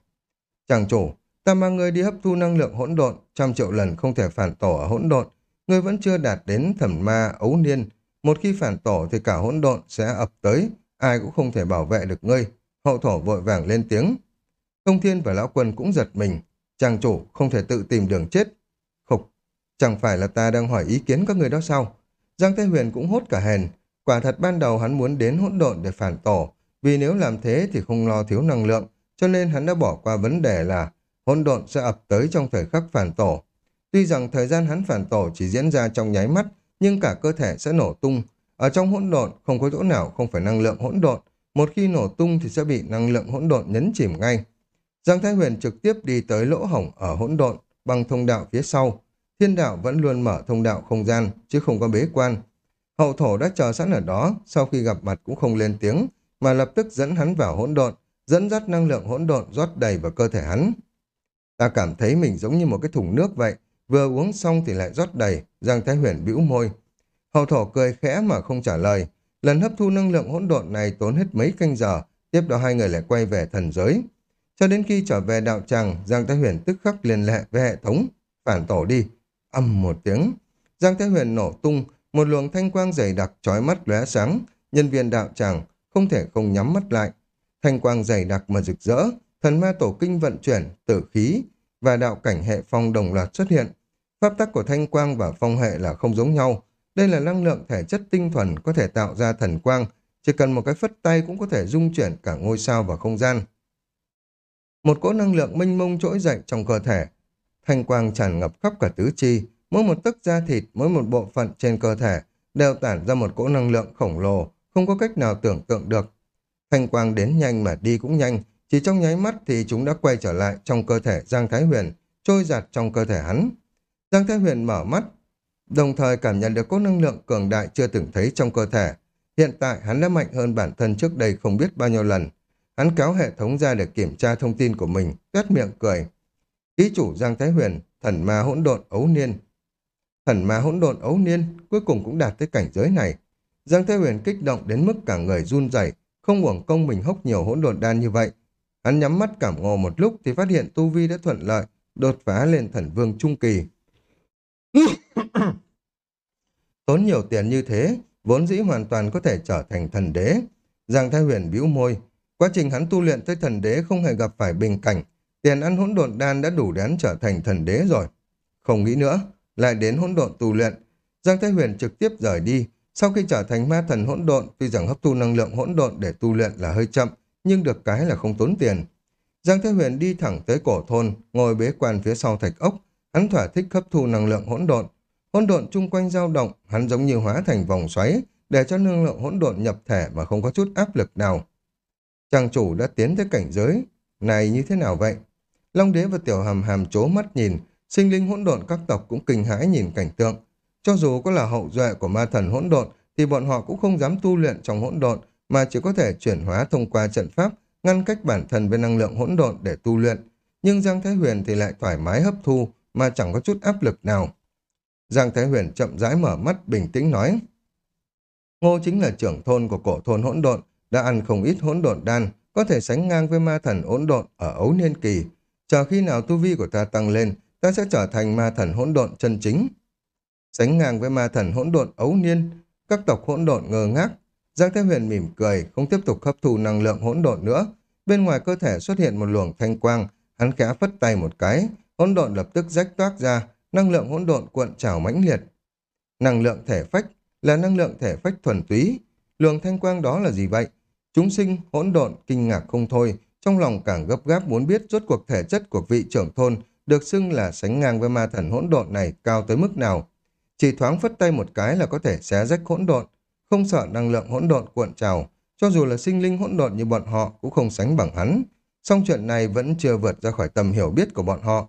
[SPEAKER 1] Chàng chủ, ta mang người đi hấp thu năng lượng hỗn độn, trăm triệu lần không thể phản tổ ở hỗn độn, ngươi vẫn chưa đạt đến thẩm ma ấu niên. Một khi phản tổ thì cả hỗn độn sẽ ập tới, ai cũng không thể bảo vệ được ngươi. Hậu thổ vội vàng lên tiếng. Thông thiên và lão quân cũng giật mình. Chàng chủ không thể tự tìm đường chết. Khục, chẳng phải là ta đang hỏi ý kiến các người đó sao? Giang Thế Huyền cũng hốt cả hèn. Quả thật ban đầu hắn muốn đến hỗn độn để phản tổ, vì nếu làm thế thì không lo thiếu năng lượng, cho nên hắn đã bỏ qua vấn đề là hỗn độn sẽ ập tới trong thời khắc phản tổ. Tuy rằng thời gian hắn phản tổ chỉ diễn ra trong nháy mắt, nhưng cả cơ thể sẽ nổ tung. Ở trong hỗn độn không có chỗ nào không phải năng lượng hỗn độn. Một khi nổ tung thì sẽ bị năng lượng hỗn độn nhấn chìm ngay. Giang Thái Huyền trực tiếp đi tới lỗ hổng ở hỗn độn bằng thông đạo phía sau. Thiên đạo vẫn luôn mở thông đạo không gian, chứ không có bế quan. Hậu thổ đã chờ sẵn ở đó, sau khi gặp mặt cũng không lên tiếng, mà lập tức dẫn hắn vào hỗn độn, dẫn dắt năng lượng hỗn độn rót đầy vào cơ thể hắn. Ta cảm thấy mình giống như một cái thùng nước vậy, Vừa uống xong thì lại rót đầy, Giang Thái Huyền bĩu môi. Hậu thổ cười khẽ mà không trả lời. Lần hấp thu năng lượng hỗn độn này tốn hết mấy canh giờ, tiếp đó hai người lại quay về thần giới. Cho đến khi trở về đạo tràng, Giang Thái Huyền tức khắc liên hệ với hệ thống. Phản tổ đi. Âm một tiếng. Giang Thái Huyền nổ tung, một luồng thanh quang dày đặc chói mắt lóe sáng. Nhân viên đạo tràng không thể không nhắm mắt lại. Thanh quang dày đặc mà rực rỡ, thần ma tổ kinh vận chuyển, tử khí và đạo cảnh hệ phong đồng loạt xuất hiện. Pháp tắc của thanh quang và phong hệ là không giống nhau. Đây là năng lượng thể chất tinh thuần có thể tạo ra thần quang. Chỉ cần một cái phất tay cũng có thể dung chuyển cả ngôi sao và không gian. Một cỗ năng lượng mênh mông trỗi dậy trong cơ thể. Thanh quang tràn ngập khắp cả tứ chi. Mỗi một tấc da thịt, mỗi một bộ phận trên cơ thể đều tản ra một cỗ năng lượng khổng lồ, không có cách nào tưởng tượng được. Thanh quang đến nhanh mà đi cũng nhanh, chỉ trong nháy mắt thì chúng đã quay trở lại trong cơ thể Giang Thái Huyền, trôi giặt trong cơ thể hắn. Giang Thái Huyền mở mắt, đồng thời cảm nhận được có năng lượng cường đại chưa từng thấy trong cơ thể. Hiện tại hắn đã mạnh hơn bản thân trước đây không biết bao nhiêu lần. Hắn kéo hệ thống ra để kiểm tra thông tin của mình, tuét miệng cười. Ký chủ Giang Thái Huyền, thần ma hỗn độn ấu niên. Thần ma hỗn độn ấu niên cuối cùng cũng đạt tới cảnh giới này. Giang Thái Huyền kích động đến mức cả người run rẩy, không uổng công mình hốc nhiều hỗn độn đan như vậy. Hắn nhắm mắt cảm ngộ một lúc thì phát hiện tu vi đã thuận lợi, đột phá lên thần vương trung kỳ. Tốn nhiều tiền như thế, vốn dĩ hoàn toàn có thể trở thành thần đế. Giang Thái Huyền bĩu môi, quá trình hắn tu luyện tới thần đế không hề gặp phải bình cảnh, tiền ăn hỗn độn đan đã đủ để hắn trở thành thần đế rồi. Không nghĩ nữa, lại đến hỗn độn tu luyện. Giang Thái Huyền trực tiếp rời đi, sau khi trở thành ma thần hỗn độn, tuy rằng hấp thu năng lượng hỗn độn để tu luyện là hơi chậm, nhưng được cái là không tốn tiền. Giang Thế Huyền đi thẳng tới cổ thôn, ngồi bế quan phía sau thạch ốc, Hắn thỏa thích hấp thu năng lượng hỗn độn. Hỗn độn chung quanh dao động, hắn giống như hóa thành vòng xoáy, để cho năng lượng hỗn độn nhập thể mà không có chút áp lực nào. Chàng chủ đã tiến tới cảnh giới, này như thế nào vậy? Long đế và tiểu hàm hàm chố mắt nhìn, sinh linh hỗn độn các tộc cũng kinh hãi nhìn cảnh tượng. Cho dù có là hậu duệ của ma thần hỗn độn, thì bọn họ cũng không dám tu luyện trong hỗn độn, mà chỉ có thể chuyển hóa thông qua trận pháp, ngăn cách bản thân với năng lượng hỗn độn để tu luyện. Nhưng Giang Thái Huyền thì lại thoải mái hấp thu, mà chẳng có chút áp lực nào. Giang Thái Huyền chậm rãi mở mắt bình tĩnh nói. Ngô chính là trưởng thôn của cổ thôn hỗn độn, đã ăn không ít hỗn độn đan, có thể sánh ngang với ma thần hỗn độn ở ấu niên kỳ. Chờ khi nào tu vi của ta tăng lên, ta sẽ trở thành ma thần hỗn độn chân chính. Sánh ngang với ma thần hỗn độn ấu niên, các tộc hỗn độn ngơ ngác. Giang Thái Huyền mỉm cười, không tiếp tục hấp thụ năng lượng hỗn độn nữa. Bên ngoài cơ thể xuất hiện một luồng thanh quang, hắn khẽ phất tay một cái, hỗn độn lập tức rách toác ra, năng lượng hỗn độn cuộn trào mãnh liệt. Năng lượng thể phách là năng lượng thể phách thuần túy. Luồng thanh quang đó là gì vậy? Chúng sinh hỗn độn kinh ngạc không thôi, trong lòng càng gấp gáp muốn biết rốt cuộc thể chất của vị trưởng thôn được xưng là sánh ngang với ma thần hỗn độn này cao tới mức nào. Chỉ thoáng phất tay một cái là có thể xé rách hỗn độn, không sợ năng lượng hỗn độn cuộn trào, cho dù là sinh linh hỗn độn như bọn họ cũng không sánh bằng hắn. Song chuyện này vẫn chưa vượt ra khỏi tầm hiểu biết của bọn họ.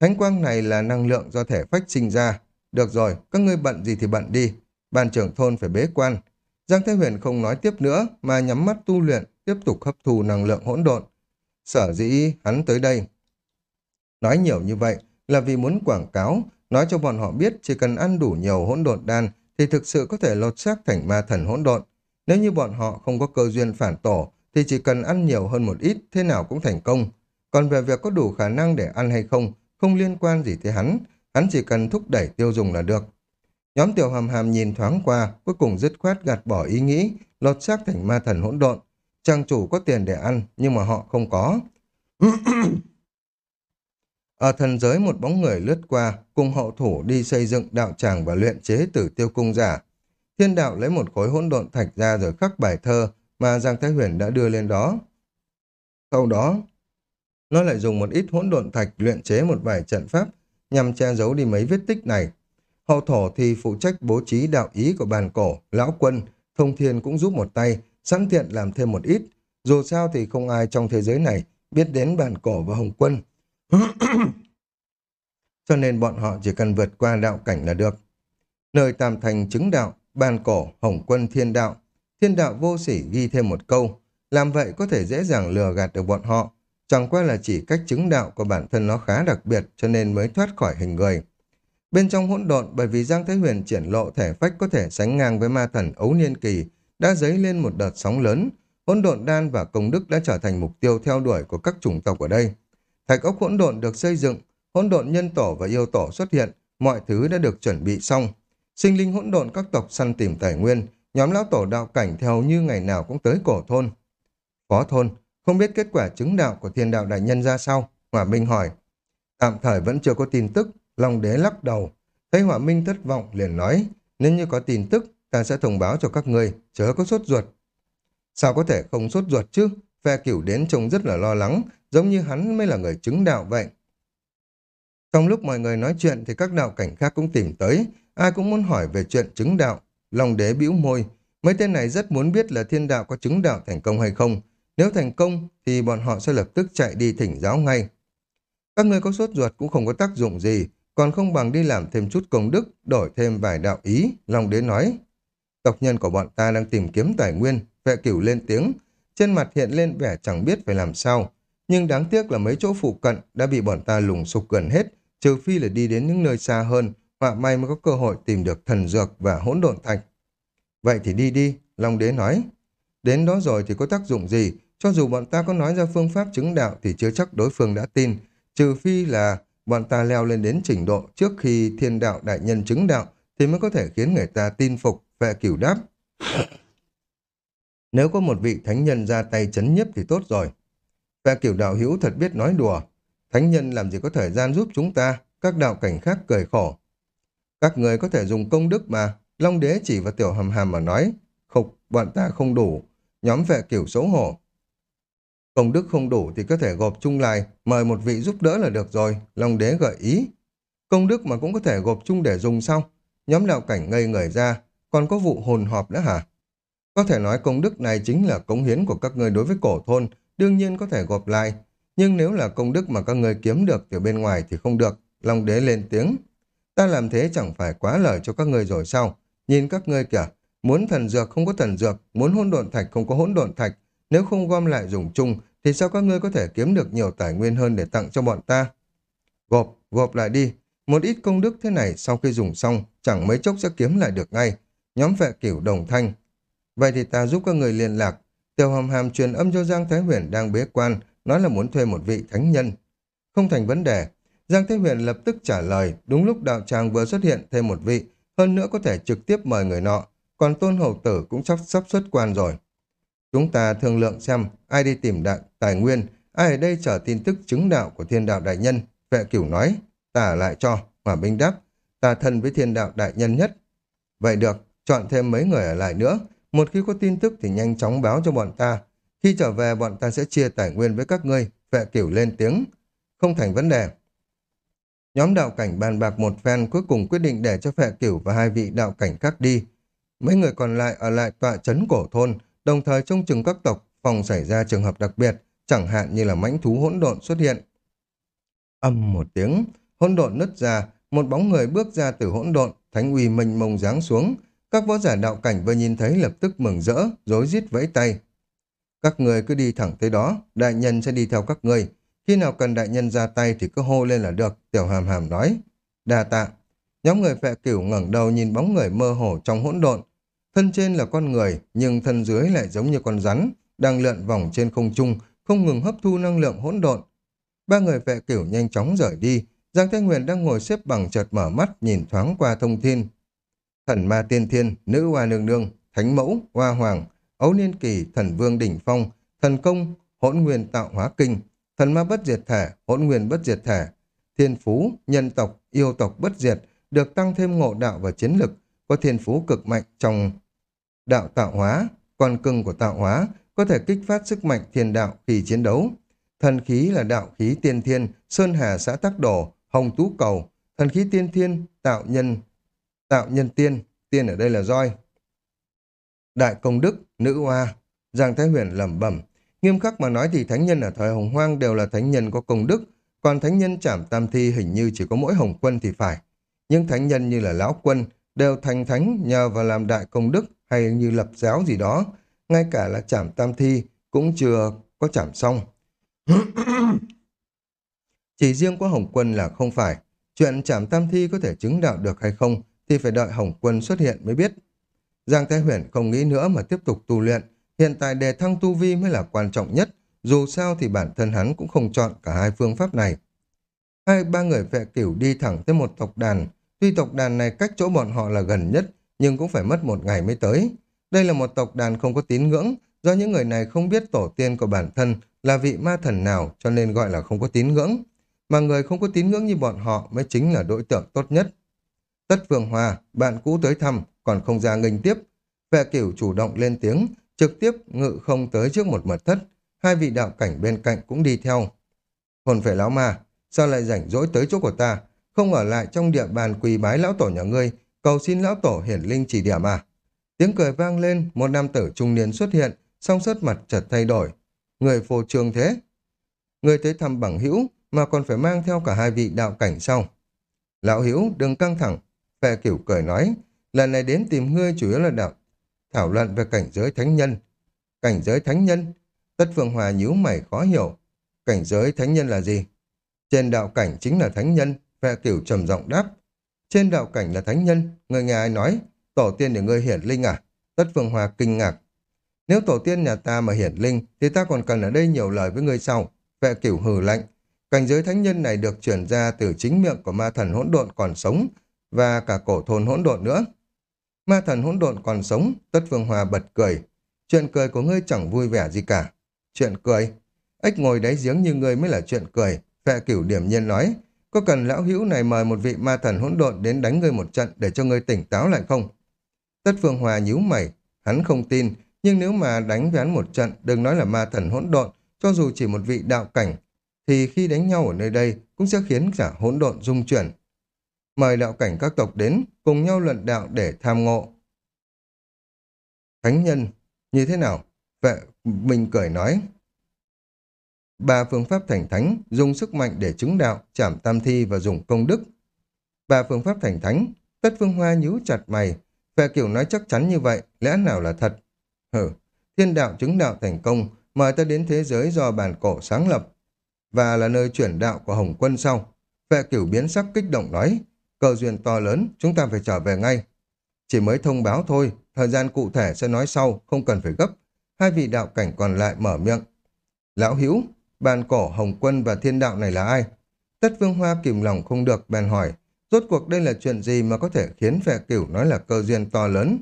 [SPEAKER 1] Thánh quang này là năng lượng do thể phách sinh ra. Được rồi, các ngươi bận gì thì bận đi. Ban trưởng thôn phải bế quan. Giang Thế Huyền không nói tiếp nữa mà nhắm mắt tu luyện, tiếp tục hấp thu năng lượng hỗn độn. Sở dĩ hắn tới đây. Nói nhiều như vậy là vì muốn quảng cáo, nói cho bọn họ biết chỉ cần ăn đủ nhiều hỗn độn đan thì thực sự có thể lột xác thành ma thần hỗn độn. Nếu như bọn họ không có cơ duyên phản tổ thì chỉ cần ăn nhiều hơn một ít thế nào cũng thành công. Còn về việc có đủ khả năng để ăn hay không, không liên quan gì tới hắn, hắn chỉ cần thúc đẩy tiêu dùng là được. Nhóm tiểu hàm hàm nhìn thoáng qua, cuối cùng dứt khoát gạt bỏ ý nghĩ, lột xác thành ma thần hỗn độn. Trang chủ có tiền để ăn, nhưng mà họ không có. Ở thần giới một bóng người lướt qua, cùng hậu thủ đi xây dựng đạo tràng và luyện chế tử tiêu cung giả. Thiên đạo lấy một khối hỗn độn thạch ra rồi khắc bài thơ mà Giang Thái Huyền đã đưa lên đó. Sau đó, nó lại dùng một ít hỗn độn thạch luyện chế một vài trận pháp nhằm che giấu đi mấy vết tích này. Hậu thổ thì phụ trách bố trí đạo ý của bàn cổ, lão quân, thông thiên cũng giúp một tay, sẵn tiện làm thêm một ít. Dù sao thì không ai trong thế giới này biết đến bàn cổ và hồng quân. Cho nên bọn họ chỉ cần vượt qua đạo cảnh là được. Nơi tam thành chứng đạo, bàn cổ, hồng quân thiên đạo. Thiên đạo vô sỉ ghi thêm một câu. Làm vậy có thể dễ dàng lừa gạt được bọn họ. Chẳng qua là chỉ cách chứng đạo của bản thân nó khá đặc biệt cho nên mới thoát khỏi hình người. Bên trong hỗn độn bởi vì Giang Thái Huyền triển lộ thể phách có thể sánh ngang với ma thần ấu niên kỳ đã dấy lên một đợt sóng lớn. Hỗn độn đan và công đức đã trở thành mục tiêu theo đuổi của các chủng tộc ở đây. Thạch ốc hỗn độn được xây dựng, hỗn độn nhân tổ và yêu tổ xuất hiện, mọi thứ đã được chuẩn bị xong. Sinh linh hỗn độn các tộc săn tìm tài nguyên, nhóm lão tổ đạo cảnh theo như ngày nào cũng tới cổ thôn. Phó thôn, không biết kết quả chứng đạo của thiên đạo đại nhân ra sao? Hỏa Minh hỏi. Tạm thời vẫn chưa có tin tức, Long đế lắc đầu. Thấy Hỏa Minh thất vọng liền nói, nếu như có tin tức, ta sẽ thông báo cho các người chớ có sốt ruột. Sao có thể không sốt ruột chứ? Phe cửu đến trông rất là lo lắng, giống như hắn mới là người chứng đạo vậy. Trong lúc mọi người nói chuyện thì các đạo cảnh khác cũng tìm tới, ai cũng muốn hỏi về chuyện chứng đạo. Long đế bĩu môi, mấy tên này rất muốn biết là thiên đạo có chứng đạo thành công hay không. Nếu thành công thì bọn họ sẽ lập tức chạy đi thỉnh giáo ngay. Các người có sốt ruột cũng không có tác dụng gì, còn không bằng đi làm thêm chút công đức, đổi thêm vài đạo ý, Long đế nói. Tộc nhân của bọn ta đang tìm kiếm tài nguyên, vệ cửu lên tiếng, trên mặt hiện lên vẻ chẳng biết phải làm sao. Nhưng đáng tiếc là mấy chỗ phụ cận đã bị bọn ta lùng sục gần hết, trừ phi là đi đến những nơi xa hơn, họa may mới có cơ hội tìm được thần dược và hỗn độn thạch. Vậy thì đi đi, Long Đế nói. Đến đó rồi thì có tác dụng gì, cho dù bọn ta có nói ra phương pháp chứng đạo thì chưa chắc đối phương đã tin, trừ phi là bọn ta leo lên đến trình độ trước khi thiên đạo đại nhân chứng đạo thì mới có thể khiến người ta tin phục, vệ cửu đáp. Nếu có một vị thánh nhân ra tay chấn nhiếp thì tốt rồi. Phe kiểu đạo hữu thật biết nói đùa. Thánh nhân làm gì có thời gian giúp chúng ta, các đạo cảnh khác cười khổ. Các người có thể dùng công đức mà, Long đế chỉ vào tiểu hầm hàm mà nói, khục, bọn ta không đủ, nhóm vệ kiểu xấu hổ. Công đức không đủ thì có thể gộp chung lại, mời một vị giúp đỡ là được rồi, Long đế gợi ý. Công đức mà cũng có thể gộp chung để dùng sau. Nhóm đạo cảnh ngây người ra, còn có vụ hồn họp nữa hả? Có thể nói công đức này chính là cống hiến của các người đối với cổ thôn, đương nhiên có thể gộp lại. Nhưng nếu là công đức mà các người kiếm được từ bên ngoài thì không được. Long đế lên tiếng. Ta làm thế chẳng phải quá lời cho các người rồi sao? Nhìn các ngươi kìa, muốn thần dược không có thần dược, muốn hỗn độn thạch không có hỗn độn thạch. Nếu không gom lại dùng chung, thì sao các ngươi có thể kiếm được nhiều tài nguyên hơn để tặng cho bọn ta? Gộp, gộp lại đi. Một ít công đức thế này sau khi dùng xong, chẳng mấy chốc sẽ kiếm lại được ngay. Nhóm vệ cửu đồng thanh. Vậy thì ta giúp các người liên lạc. Tiểu hầm hàm truyền âm cho Giang Thái Huyền đang bế quan, nói là muốn thuê một vị thánh nhân. Không thành vấn đề. Giang Thái Huyền lập tức trả lời, đúng lúc đạo tràng vừa xuất hiện thêm một vị, hơn nữa có thể trực tiếp mời người nọ, còn tôn hầu tử cũng sắp sắp xuất quan rồi. Chúng ta thương lượng xem ai đi tìm đại, tài nguyên, ai ở đây chờ tin tức chứng đạo của thiên đạo đại nhân, vệ cửu nói, ta lại cho. Hỏa binh đáp, ta thân với thiên đạo đại nhân nhất. Vậy được, chọn thêm mấy người ở lại nữa. Một khi có tin tức thì nhanh chóng báo cho bọn ta. Khi trở về bọn ta sẽ chia tài nguyên với các ngươi. Vệ cửu lên tiếng. Không thành vấn đề. Nhóm đạo cảnh bàn bạc một phen cuối cùng quyết định để cho phệ cửu và hai vị đạo cảnh khác đi. Mấy người còn lại ở lại tọa trấn cổ thôn, đồng thời trông chừng các tộc phòng xảy ra trường hợp đặc biệt, chẳng hạn như là mãnh thú hỗn độn xuất hiện. Âm một tiếng, hỗn độn nứt ra, một bóng người bước ra từ hỗn độn, thánh uy mênh mông giáng xuống. Các võ giả đạo cảnh vừa nhìn thấy lập tức mừng rỡ, rối rít vẫy tay. Các người cứ đi thẳng tới đó, đại nhân sẽ đi theo các người. Khi nào cần đại nhân ra tay thì cứ hô lên là được, tiểu hàm hàm nói. Đà tạ. Nhóm người phệ cửu ngẩng đầu nhìn bóng người mơ hồ trong hỗn độn. Thân trên là con người, nhưng thân dưới lại giống như con rắn, đang lượn vòng trên không trung, không ngừng hấp thu năng lượng hỗn độn. Ba người vệ cửu nhanh chóng rời đi, Giang Thanh Huyền đang ngồi xếp bằng chợt mở mắt nhìn thoáng qua thông thiên. Thần ma tiên thiên, nữ hoa nương nương, thánh mẫu, hoa hoàng, ấu niên kỳ, thần vương đỉnh phong, thần công, hỗn nguyên tạo hóa kinh, thần ma bất diệt thể, hỗn nguyên bất diệt thể, thiên phú, nhân tộc, yêu tộc bất diệt, được tăng thêm ngộ đạo và chiến lực, có thiên phú cực mạnh trong đạo tạo hóa, con cưng của tạo hóa, có thể kích phát sức mạnh thiên đạo khi chiến đấu. Thần khí là đạo khí tiên thiên, sơn hà xã tắc đồ, hồng tú cầu, thần khí tiên thiên, tạo nhân, tạo nhân tiên, tiên ở đây là roi. Đại công đức, nữ hoa, Giang Thái Huyền lẩm bẩm, nghiêm khắc mà nói thì thánh nhân ở thời hồng hoang đều là thánh nhân có công đức, còn thánh nhân trảm tam thi hình như chỉ có mỗi hồng quân thì phải. Nhưng thánh nhân như là lão quân đều thành thánh nhờ vào làm đại công đức hay như lập giáo gì đó, ngay cả là trảm tam thi cũng chưa có trảm xong. Chỉ riêng có Hồng Quân là không phải. Chuyện trảm tam thi có thể chứng đạo được hay không thì phải đợi Hồng Quân xuất hiện mới biết. Giang Thái Huyền không nghĩ nữa mà tiếp tục tu luyện. Hiện tại đề thăng tu vi mới là quan trọng nhất. Dù sao thì bản thân hắn cũng không chọn cả hai phương pháp này. Hai ba người vệ cửu đi thẳng tới một tộc đàn. Tuy tộc đàn này cách chỗ bọn họ là gần nhất, nhưng cũng phải mất một ngày mới tới. Đây là một tộc đàn không có tín ngưỡng, do những người này không biết tổ tiên của bản thân là vị ma thần nào cho nên gọi là không có tín ngưỡng. Mà người không có tín ngưỡng như bọn họ mới chính là đối tượng tốt nhất. Tất Phương Hòa, bạn cũ tới thăm, còn không ra nghênh tiếp. Vệ cửu chủ động lên tiếng, trực tiếp ngự không tới trước một mật thất. Hai vị đạo cảnh bên cạnh cũng đi theo. Hồn phải lão ma, sao lại rảnh rỗi tới chỗ của ta? Không ở lại trong địa bàn quỳ bái lão tổ nhà ngươi, cầu xin lão tổ hiển linh chỉ điểm à? Tiếng cười vang lên, một nam tử trung niên xuất hiện, song sớt mặt chợt thay đổi. Người phô trương thế. Người tới thăm bằng hữu mà còn phải mang theo cả hai vị đạo cảnh sau. Lão hữu đừng căng thẳng. Phệ cửu cười nói, lần này đến tìm ngươi chủ yếu là đạo thảo luận về cảnh giới thánh nhân. Cảnh giới thánh nhân? Tất Phương Hòa nhíu mày khó hiểu. Cảnh giới thánh nhân là gì? Trên đạo cảnh chính là thánh nhân, Phệ cửu trầm giọng đáp. Trên đạo cảnh là thánh nhân, người nhà ai nói? Tổ tiên để ngươi hiển linh à? Tất Phương Hòa kinh ngạc. Nếu tổ tiên nhà ta mà hiển linh, thì ta còn cần ở đây nhiều lời với ngươi sau. Vệ cửu hừ lạnh. Cảnh giới thánh nhân này được chuyển ra từ chính miệng của ma thần hỗn độn còn sống, và cả cổ thôn hỗn độn nữa. Ma thần hỗn độn còn sống, Tất Phương Hòa bật cười. Chuyện cười của ngươi chẳng vui vẻ gì cả. Chuyện cười? Ếch ngồi đáy giếng như ngươi mới là chuyện cười. Vệ cửu điểm nhiên nói, có cần lão hữu này mời một vị ma thần hỗn độn đến đánh ngươi một trận để cho ngươi tỉnh táo lại không? Tất Phương Hòa nhíu mày, hắn không tin, nhưng nếu mà đánh với hắn một trận, đừng nói là ma thần hỗn độn, cho dù chỉ một vị đạo cảnh, thì khi đánh nhau ở nơi đây cũng sẽ khiến cả hỗn độn rung chuyển. Mời đạo cảnh các tộc đến, cùng nhau luận đạo để tham ngộ. Thánh nhân, như thế nào? Vệ mình cười nói. Ba phương pháp thành thánh, dùng sức mạnh để chứng đạo, chảm tam thi và dùng công đức. Ba phương pháp thành thánh, tất phương hoa nhíu chặt mày. Vệ kiểu nói chắc chắn như vậy, lẽ nào là thật? Hử, thiên đạo chứng đạo thành công, mời ta đến thế giới do bản cổ sáng lập, và là nơi chuyển đạo của Hồng quân sau. Vệ kiểu biến sắc kích động nói, cơ duyên to lớn, chúng ta phải trở về ngay. Chỉ mới thông báo thôi, thời gian cụ thể sẽ nói sau, không cần phải gấp. Hai vị đạo cảnh còn lại mở miệng. Lão Hữu bàn cổ Hồng quân và thiên đạo này là ai? Tất vương hoa kìm lòng không được, bèn hỏi, rốt cuộc đây là chuyện gì mà có thể khiến vệ cửu nói là cơ duyên to lớn?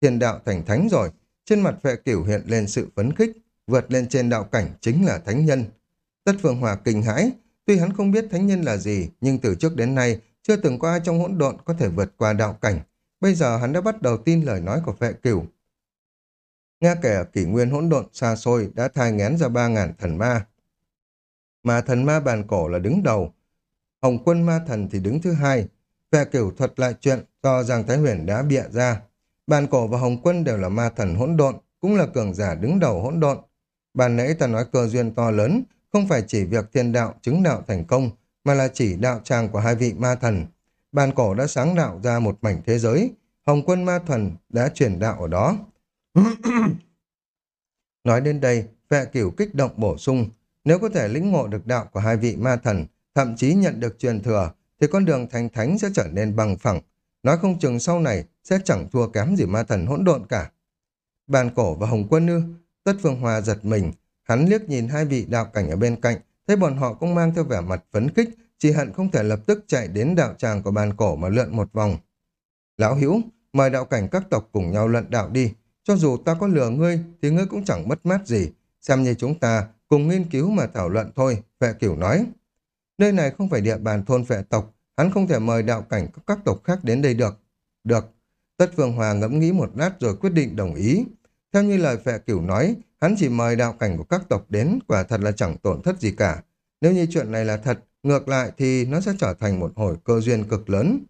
[SPEAKER 1] Thiên đạo thành thánh rồi, trên mặt vệ cửu hiện lên sự phấn khích, vượt lên trên đạo cảnh chính là thánh nhân. Tất Phương Hòa kinh hãi, tuy hắn không biết thánh nhân là gì, nhưng từ trước đến nay, chưa từng có ai trong hỗn độn có thể vượt qua đạo cảnh. Bây giờ hắn đã bắt đầu tin lời nói của vệ cửu. Nghe kể ở kỷ nguyên hỗn độn xa xôi đã thai ngén ra ba ngàn thần ma. Mà thần ma bàn cổ là đứng đầu. Hồng quân ma thần thì đứng thứ hai. Vệ cửu thuật lại chuyện do Giang Thái Huyền đã bịa ra. Bàn cổ và Hồng quân đều là ma thần hỗn độn, cũng là cường giả đứng đầu hỗn độn. Bàn nãy ta nói cơ duyên to lớn, không phải chỉ việc thiên đạo chứng đạo thành công, mà là chỉ đạo tràng của hai vị ma thần. Bàn cổ đã sáng đạo ra một mảnh thế giới, Hồng quân ma thần đã truyền đạo ở đó. Nói đến đây, vệ cửu kích động bổ sung, nếu có thể lĩnh ngộ được đạo của hai vị ma thần, thậm chí nhận được truyền thừa, thì con đường thành thánh sẽ trở nên bằng phẳng. Nói không chừng sau này sẽ chẳng thua kém gì ma thần hỗn độn cả. Bàn cổ và Hồng Quân Ư, Tất Phương Hòa giật mình, hắn liếc nhìn hai vị đạo cảnh ở bên cạnh, thấy bọn họ cũng mang theo vẻ mặt phấn khích, chỉ hận không thể lập tức chạy đến đạo tràng của bàn cổ mà lượn một vòng. Lão Hữu mời đạo cảnh các tộc cùng nhau luận đạo đi, cho dù ta có lừa ngươi thì ngươi cũng chẳng mất mát gì, xem như chúng ta cùng nghiên cứu mà thảo luận thôi, vệ cửu nói. Nơi này không phải địa bàn thôn vệ tộc, hắn không thể mời đạo cảnh các tộc khác đến đây được. Được, Tất Vương Hòa ngẫm nghĩ một lát rồi quyết định đồng ý. Theo như lời vệ cửu nói, hắn chỉ mời đạo cảnh của các tộc đến, quả thật là chẳng tổn thất gì cả. Nếu như chuyện này là thật, ngược lại thì nó sẽ trở thành một hồi cơ duyên cực lớn.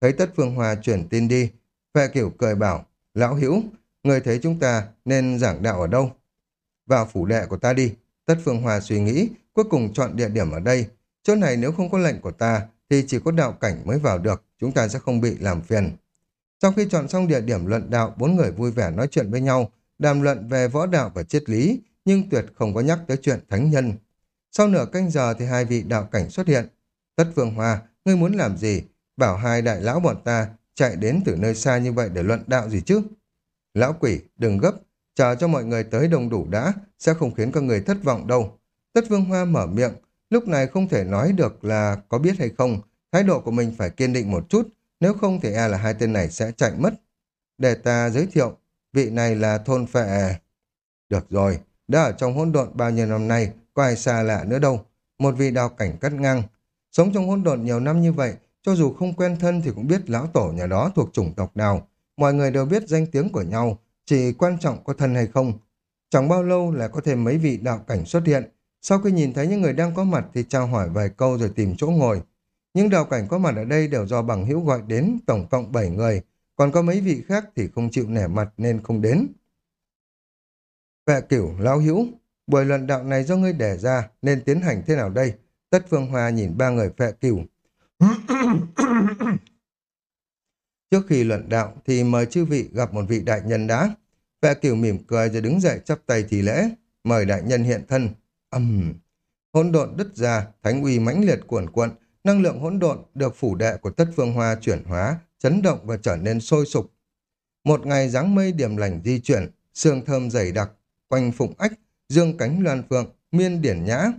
[SPEAKER 1] Thấy Tất Phương Hòa chuyển tin đi, vệ kiểu cười bảo, Lão Hữu người thấy chúng ta nên giảng đạo ở đâu? Vào phủ đệ của ta đi. Tất Phương Hòa suy nghĩ, cuối cùng chọn địa điểm ở đây. Chỗ này nếu không có lệnh của ta, thì chỉ có đạo cảnh mới vào được, chúng ta sẽ không bị làm phiền. Sau khi chọn xong địa điểm luận đạo, bốn người vui vẻ nói chuyện với nhau, đàm luận về võ đạo và triết lý, nhưng tuyệt không có nhắc tới chuyện thánh nhân. Sau nửa canh giờ thì hai vị đạo cảnh xuất hiện. Tất Phương Hoa, ngươi muốn làm gì? Bảo hai đại lão bọn ta chạy đến từ nơi xa như vậy để luận đạo gì chứ? Lão quỷ, đừng gấp, chờ cho mọi người tới đông đủ đã, sẽ không khiến các người thất vọng đâu. Tất Vương Hoa mở miệng, lúc này không thể nói được là có biết hay không, thái độ của mình phải kiên định một chút, nếu không thì e là hai tên này sẽ chạy mất. Để ta giới thiệu, vị này là thôn phệ... Được rồi, đã ở trong hỗn độn bao nhiêu năm nay, có ai xa lạ nữa đâu. Một vị đạo cảnh cắt ngang. Sống trong hỗn độn nhiều năm như vậy, cho dù không quen thân thì cũng biết lão tổ nhà đó thuộc chủng tộc nào. Mọi người đều biết danh tiếng của nhau, chỉ quan trọng có thân hay không. Chẳng bao lâu là có thêm mấy vị đạo cảnh xuất hiện. Sau khi nhìn thấy những người đang có mặt thì trao hỏi vài câu rồi tìm chỗ ngồi. Những đạo cảnh có mặt ở đây đều do bằng hữu gọi đến, tổng cộng 7 người, còn có mấy vị khác thì không chịu nẻ mặt nên không đến. Vệ cửu, lão hữu, buổi luận đạo này do ngươi đề ra nên tiến hành thế nào đây? Tất Phương Hoa nhìn ba người vệ cửu. Trước khi luận đạo thì mời chư vị gặp một vị đại nhân đã. Vệ cửu mỉm cười rồi đứng dậy chắp tay thì lễ. Mời đại nhân hiện thân. Âm... Uhm. Hỗn độn đứt ra, thánh uy mãnh liệt cuồn cuộn, năng lượng hỗn độn được phủ đệ của tất phương hoa chuyển hóa, chấn động và trở nên sôi sục. Một ngày dáng mây điểm lành di chuyển, sương thơm dày đặc, quanh phụng ách, dương cánh loan phượng, miên điển nhã.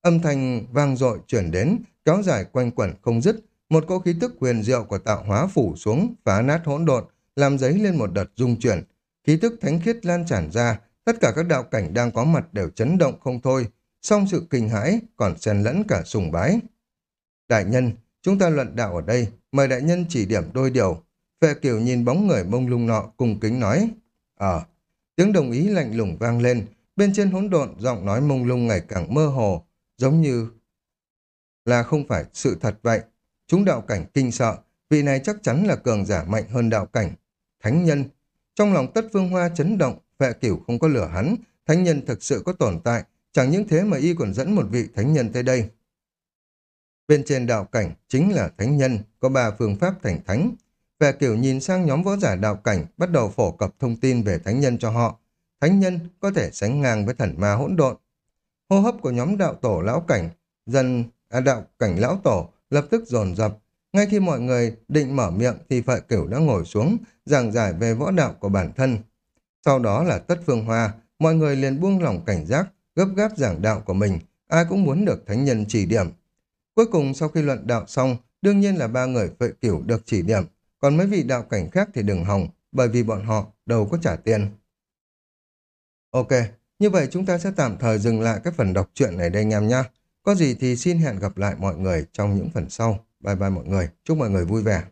[SPEAKER 1] Âm thanh vang dội chuyển đến, kéo dài quanh quẩn không dứt, một cỗ khí tức huyền diệu của tạo hóa phủ xuống, phá nát hỗn độn, làm giấy lên một đợt rung chuyển. Khí tức thánh khiết lan tràn ra, tất cả các đạo cảnh đang có mặt đều chấn động không thôi, song sự kinh hãi còn xen lẫn cả sùng bái. Đại nhân, chúng ta luận đạo ở đây, mời đại nhân chỉ điểm đôi điều. Phệ kiểu nhìn bóng người mông lung nọ cùng kính nói. Ờ, tiếng đồng ý lạnh lùng vang lên, bên trên hỗn độn giọng nói mông lung ngày càng mơ hồ, giống như là không phải sự thật vậy. Chúng đạo cảnh kinh sợ, vị này chắc chắn là cường giả mạnh hơn đạo cảnh. Thánh nhân, trong lòng tất phương hoa chấn động, vệ cửu không có lửa hắn, thánh nhân thực sự có tồn tại, chẳng những thế mà y còn dẫn một vị thánh nhân tới đây. Bên trên đạo cảnh chính là thánh nhân, có ba phương pháp thành thánh. Về kiểu nhìn sang nhóm võ giả đạo cảnh, bắt đầu phổ cập thông tin về thánh nhân cho họ. Thánh nhân có thể sánh ngang với thần ma hỗn độn. Hô hấp của nhóm đạo tổ lão cảnh, dần à, đạo cảnh lão tổ lập tức dồn dập. Ngay khi mọi người định mở miệng thì Phệ Cửu đã ngồi xuống, giảng giải về võ đạo của bản thân. Sau đó là tất phương hoa, mọi người liền buông lỏng cảnh giác, gấp gáp giảng đạo của mình, ai cũng muốn được thánh nhân chỉ điểm. Cuối cùng sau khi luận đạo xong, đương nhiên là ba người Phệ Cửu được chỉ điểm, còn mấy vị đạo cảnh khác thì đừng hòng, bởi vì bọn họ đâu có trả tiền. Ok, như vậy chúng ta sẽ tạm thời dừng lại cái phần đọc truyện này đây anh em nhé. Có gì thì xin hẹn gặp lại mọi người trong những phần sau. Bye bye mọi người. Chúc mọi người vui vẻ.